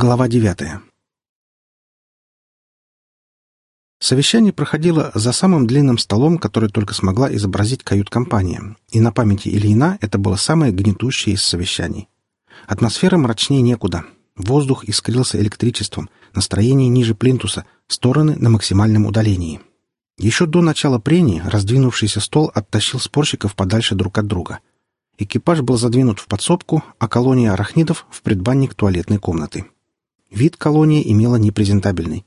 Глава девятая Совещание проходило за самым длинным столом, который только смогла изобразить кают-компания, и на памяти Ильина это было самое гнетущее из совещаний. Атмосфера мрачнее некуда. Воздух искрился электричеством, настроение ниже плинтуса, стороны на максимальном удалении. Еще до начала прений раздвинувшийся стол оттащил спорщиков подальше друг от друга. Экипаж был задвинут в подсобку, а колония арахнидов — в предбанник туалетной комнаты. Вид колонии имела непрезентабельный.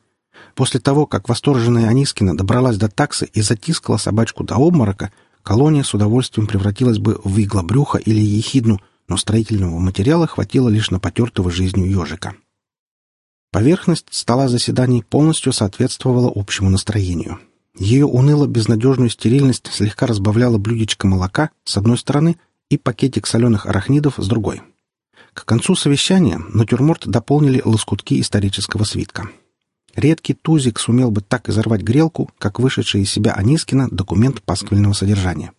После того, как восторженная Анискина добралась до таксы и затискала собачку до обморока, колония с удовольствием превратилась бы в иглобрюха или ехидну, но строительного материала хватило лишь на потертого жизнью ежика. Поверхность стола заседаний полностью соответствовала общему настроению. Ее уныло-безнадежную стерильность слегка разбавляла блюдечко молока с одной стороны и пакетик соленых арахнидов с другой. К концу совещания натюрморт дополнили лоскутки исторического свитка. Редкий тузик сумел бы так изорвать грелку, как вышедший из себя Анискина документ пасквильного содержания.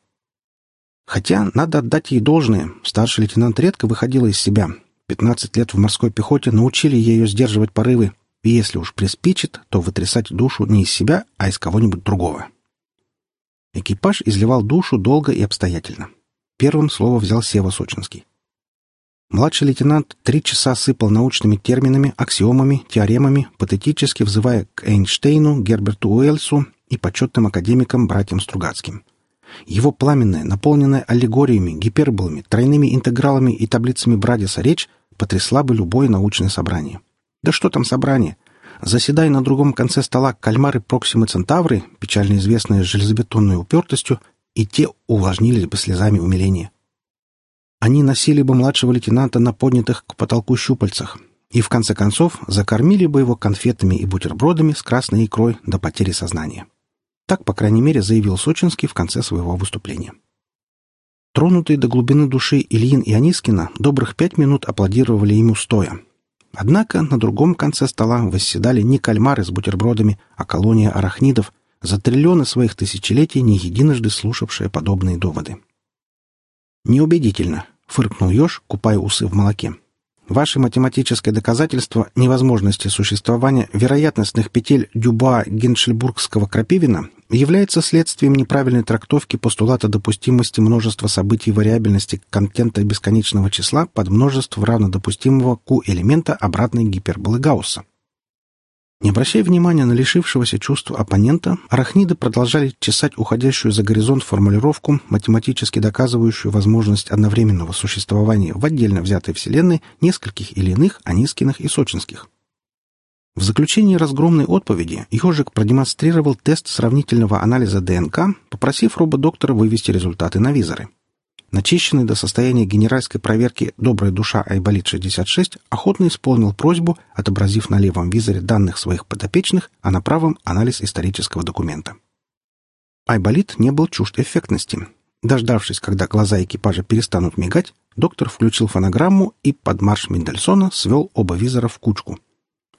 Хотя, надо отдать ей должное, старший лейтенант редко выходила из себя. Пятнадцать лет в морской пехоте научили ее сдерживать порывы, и если уж приспичит, то вытрясать душу не из себя, а из кого-нибудь другого. Экипаж изливал душу долго и обстоятельно. Первым слово взял Сева Сочинский. Младший лейтенант три часа сыпал научными терминами, аксиомами, теоремами, патетически взывая к Эйнштейну, Герберту Уэльсу и почетным академикам братьям Стругацким. Его пламенная, наполненная аллегориями, гиперболами, тройными интегралами и таблицами Брадиса речь потрясла бы любое научное собрание. Да что там собрание? Заседая на другом конце стола кальмары Проксимы Центавры, печально известные железобетонной упертостью, и те увлажнились бы слезами умиления. Они носили бы младшего лейтенанта на поднятых к потолку щупальцах и, в конце концов, закормили бы его конфетами и бутербродами с красной икрой до потери сознания. Так, по крайней мере, заявил Сочинский в конце своего выступления. Тронутые до глубины души Ильин и Анискина добрых пять минут аплодировали ему стоя. Однако на другом конце стола восседали не кальмары с бутербродами, а колония арахнидов, за триллионы своих тысячелетий не единожды слушавшая подобные доводы. «Неубедительно», — фыркнул еж, купая усы в молоке. Ваше математическое доказательство невозможности существования вероятностных петель Дюба Геншельбургского Крапивина является следствием неправильной трактовки постулата допустимости множества событий вариабельности контента бесконечного числа под множество равнодопустимого q элемента обратной гиперболы Гаусса. Не обращая внимания на лишившегося чувства оппонента, арахниды продолжали чесать уходящую за горизонт формулировку, математически доказывающую возможность одновременного существования в отдельно взятой Вселенной нескольких или иных Анискиных и Сочинских. В заключении разгромной отповеди Ежик продемонстрировал тест сравнительного анализа ДНК, попросив рободоктора вывести результаты на визоры. Начищенный до состояния генеральской проверки «Добрая душа Айболит-66» охотно исполнил просьбу, отобразив на левом визоре данных своих подопечных, а на правом — анализ исторического документа. Айболит не был чужд эффектности. Дождавшись, когда глаза экипажа перестанут мигать, доктор включил фонограмму и под марш Мендельсона свел оба визора в кучку.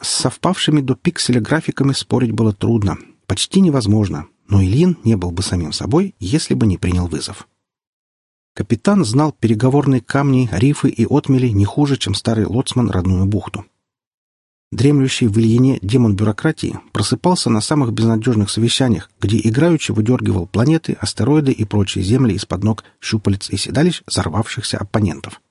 С совпавшими до пикселя графиками спорить было трудно, почти невозможно, но Ильин не был бы самим собой, если бы не принял вызов. Капитан знал переговорные камни, рифы и отмели не хуже, чем старый лоцман родную бухту. Дремлющий в Ильине демон бюрократии просыпался на самых безнадежных совещаниях, где играючи выдергивал планеты, астероиды и прочие земли из-под ног щупалец и седалищ взорвавшихся оппонентов.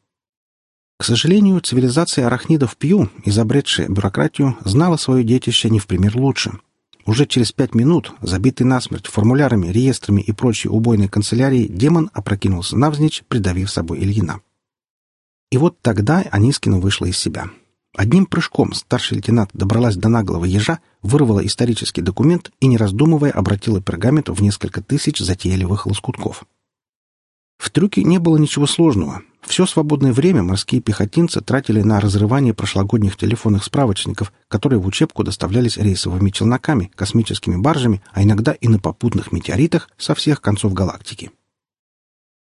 К сожалению, цивилизация арахнидов Пью, изобретшая бюрократию, знала свое детище не в пример лучше — уже через пять минут, забитый насмерть формулярами, реестрами и прочей убойной канцелярией, демон опрокинулся навзничь, придавив собой Ильина. И вот тогда Анискина вышла из себя. Одним прыжком старший лейтенант добралась до наглого ежа, вырвала исторический документ и, не раздумывая, обратила пергамент в несколько тысяч затейливых лоскутков. В трюке не было ничего сложного. Все свободное время морские пехотинцы тратили на разрывание прошлогодних телефонных справочников, которые в учебку доставлялись рейсовыми челноками, космическими баржами, а иногда и на попутных метеоритах со всех концов галактики.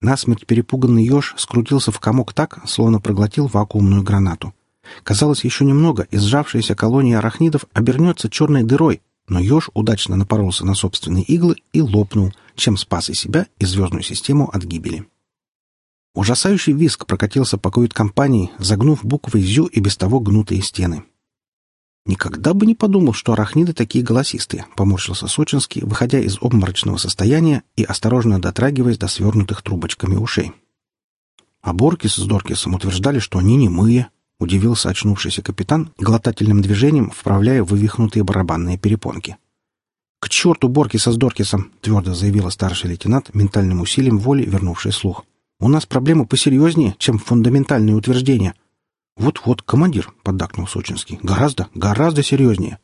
Насмерть перепуганный еж скрутился в комок так, словно проглотил вакуумную гранату. Казалось, еще немного, и сжавшаяся колония арахнидов обернется черной дырой, но еж удачно напоролся на собственные иглы и лопнул, чем спас и себя, и звездную систему от гибели. Ужасающий виск прокатился по кают-компании, загнув буквой «зю» и без того гнутые стены. «Никогда бы не подумал, что арахниды такие голосистые», — поморщился Сочинский, выходя из обморочного состояния и осторожно дотрагиваясь до свернутых трубочками ушей. А Боркис с Доркисом утверждали, что они немые, — удивился очнувшийся капитан, глотательным движением вправляя вывихнутые барабанные перепонки. «К черту Боркиса с Доркисом!» — твердо заявила старший лейтенант, ментальным усилием воли вернувший слух. «У нас проблемы посерьезнее, чем фундаментальные утверждения». «Вот-вот, командир», — поддакнул Сочинский. «Гораздо, гораздо серьезнее».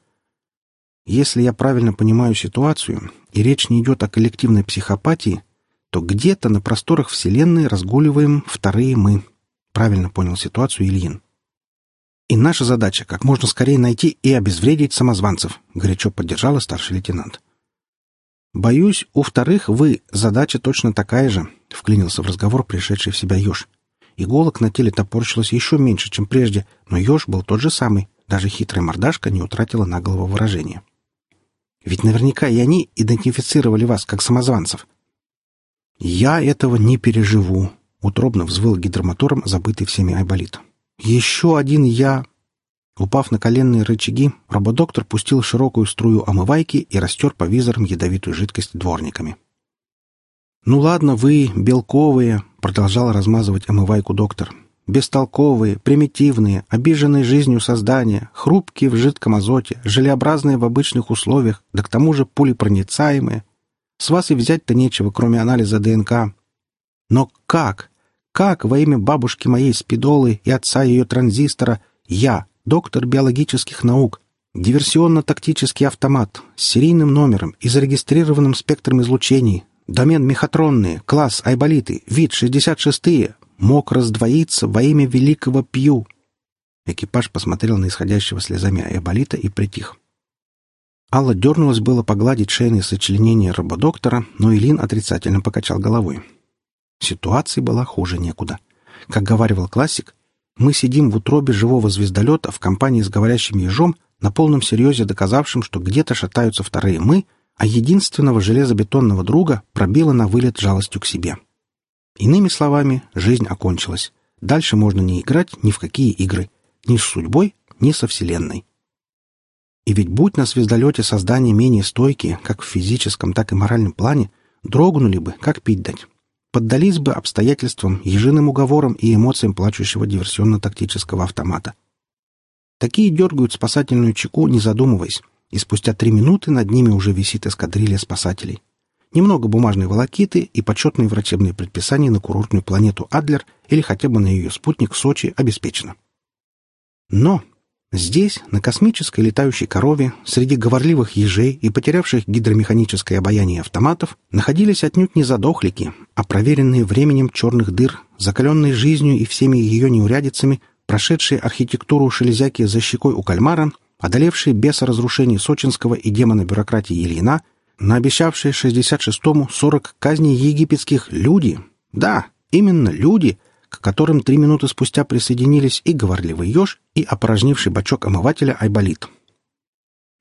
«Если я правильно понимаю ситуацию, и речь не идет о коллективной психопатии, то где-то на просторах Вселенной разгуливаем вторые мы». Правильно понял ситуацию Ильин. «И наша задача — как можно скорее найти и обезвредить самозванцев», — горячо поддержала старший лейтенант. «Боюсь, у вторых вы задача точно такая же», — вклинился в разговор пришедший в себя еж. Иголок на теле топорщилось еще меньше, чем прежде, но еж был тот же самый, даже хитрая мордашка не утратила наглого выражения. «Ведь наверняка и они идентифицировали вас как самозванцев». «Я этого не переживу», — утробно взвыл гидромотором забытый всеми айболит. Еще один я... Упав на коленные рычаги, рободоктор пустил широкую струю омывайки и растер по визорам ядовитую жидкость дворниками. «Ну ладно, вы, белковые», — продолжал размазывать омывайку доктор. «Бестолковые, примитивные, обиженные жизнью создания, хрупкие в жидком азоте, желеобразные в обычных условиях, да к тому же пулепроницаемые. С вас и взять-то нечего, кроме анализа ДНК. Но как? Как во имя бабушки моей спидолы и отца ее транзистора я, доктор биологических наук, диверсионно-тактический автомат с серийным номером и зарегистрированным спектром излучений, домен мехатронные, класс айболиты, вид 66-е, мог раздвоиться во имя великого Пью? Экипаж посмотрел на исходящего слезами айболита и притих. Алла дернулась было погладить шейные сочленения рободоктора, но Илин отрицательно покачал головой. Ситуация была хуже некуда. Как говаривал классик, мы сидим в утробе живого звездолета в компании с говорящим ежом, на полном серьезе доказавшим, что где-то шатаются вторые мы, а единственного железобетонного друга пробило на вылет жалостью к себе. Иными словами, жизнь окончилась. Дальше можно не играть ни в какие игры. Ни с судьбой, ни со Вселенной. И ведь будь на звездолете создания менее стойкие, как в физическом, так и моральном плане, дрогнули бы, как пить дать поддались бы обстоятельствам, ежиным уговорам и эмоциям плачущего диверсионно-тактического автомата. Такие дергают спасательную чеку, не задумываясь, и спустя три минуты над ними уже висит эскадрилья спасателей. Немного бумажной волокиты и почетные врачебные предписания на курортную планету Адлер или хотя бы на ее спутник Сочи обеспечено. Но Здесь, на космической летающей корове, среди говорливых ежей и потерявших гидромеханическое обаяние автоматов, находились отнюдь не задохлики, а проверенные временем черных дыр, закаленные жизнью и всеми ее неурядицами, прошедшие архитектуру шелезяки за щекой у кальмара, одолевшие беса разрушений сочинского и демона бюрократии Ильина, наобещавшие 66-му 40 казней египетских люди. Да, именно люди, которым три минуты спустя присоединились и говорливый еж, и опорожнивший бачок омывателя Айболит.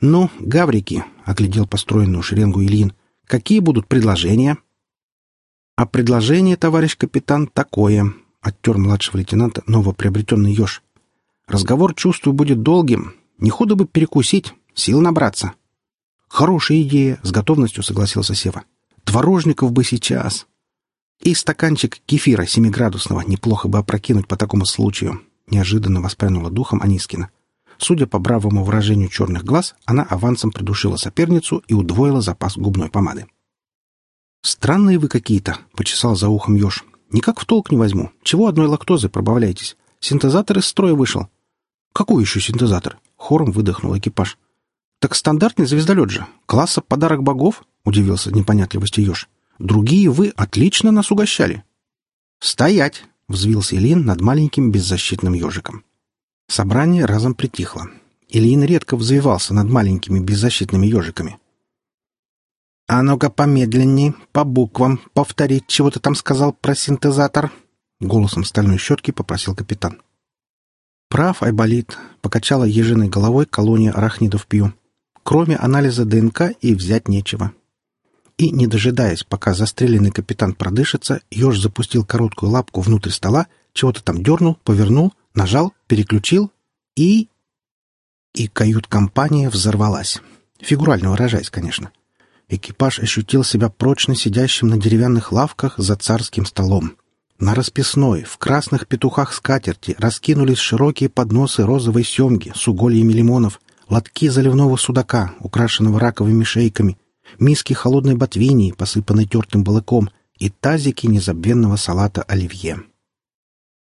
«Ну, гаврики», — оглядел построенную шеренгу Ильин, — «какие будут предложения?» «А предложение, товарищ капитан, такое», — оттер младшего лейтенанта новоприобретенный еж. «Разговор, чувствую, будет долгим. Не худо бы перекусить, сил набраться». «Хорошая идея», — с готовностью согласился Сева. «Творожников бы сейчас». И стаканчик кефира семиградусного неплохо бы опрокинуть по такому случаю. Неожиданно воспрянула духом Анискина. Судя по бравому выражению черных глаз, она авансом придушила соперницу и удвоила запас губной помады. «Странные вы какие-то», — почесал за ухом еж. «Никак в толк не возьму. Чего одной лактозы пробавляетесь? Синтезатор из строя вышел». «Какой еще синтезатор?» — хором выдохнул экипаж. «Так стандартный звездолет же. Класса подарок богов?» — удивился непонятливости еж. Другие вы отлично нас угощали. «Стоять!» — взвился Ильин над маленьким беззащитным ежиком. Собрание разом притихло. Ильин редко взвивался над маленькими беззащитными ежиками. «А ну-ка помедленней, по буквам, повторить, чего ты там сказал про синтезатор?» — голосом стальной щетки попросил капитан. «Прав, Айболит», — покачала ежиной головой колония арахнидов Пью. «Кроме анализа ДНК и взять нечего и, не дожидаясь, пока застреленный капитан продышится, еж запустил короткую лапку внутрь стола, чего-то там дернул, повернул, нажал, переключил и... И кают-компания взорвалась. Фигурально выражаясь, конечно. Экипаж ощутил себя прочно сидящим на деревянных лавках за царским столом. На расписной, в красных петухах скатерти раскинулись широкие подносы розовой семги с угольями лимонов, лотки заливного судака, украшенного раковыми шейками, миски холодной ботвинии, посыпанной тертым балыком, и тазики незабвенного салата оливье.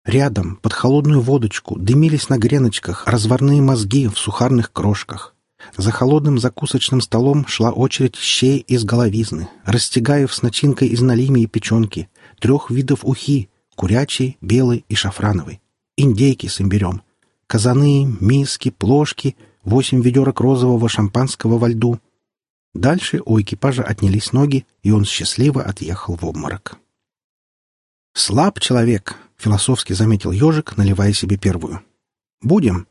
Рядом, под холодную водочку, дымились на греночках разварные мозги в сухарных крошках. За холодным закусочным столом шла очередь щей из головизны, растягаев с начинкой из налими и печенки, трех видов ухи — курячей, белой и шафрановой, индейки с имбирем, казаны, миски, плошки, восемь ведерок розового шампанского во льду. Дальше у экипажа отнялись ноги, и он счастливо отъехал в обморок. «Слаб человек», — философски заметил ежик, наливая себе первую. «Будем».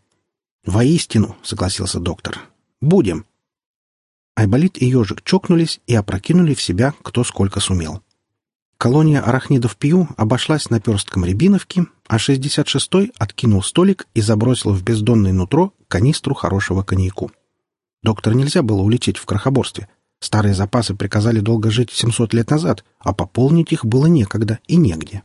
«Воистину», — согласился доктор. «Будем». Айболит и ежик чокнулись и опрокинули в себя кто сколько сумел. Колония арахнидов Пью обошлась наперстком рябиновки, а 66-й откинул столик и забросил в бездонное нутро канистру хорошего коньяку. Доктор нельзя было улететь в крохоборстве. Старые запасы приказали долго жить 700 лет назад, а пополнить их было некогда и негде.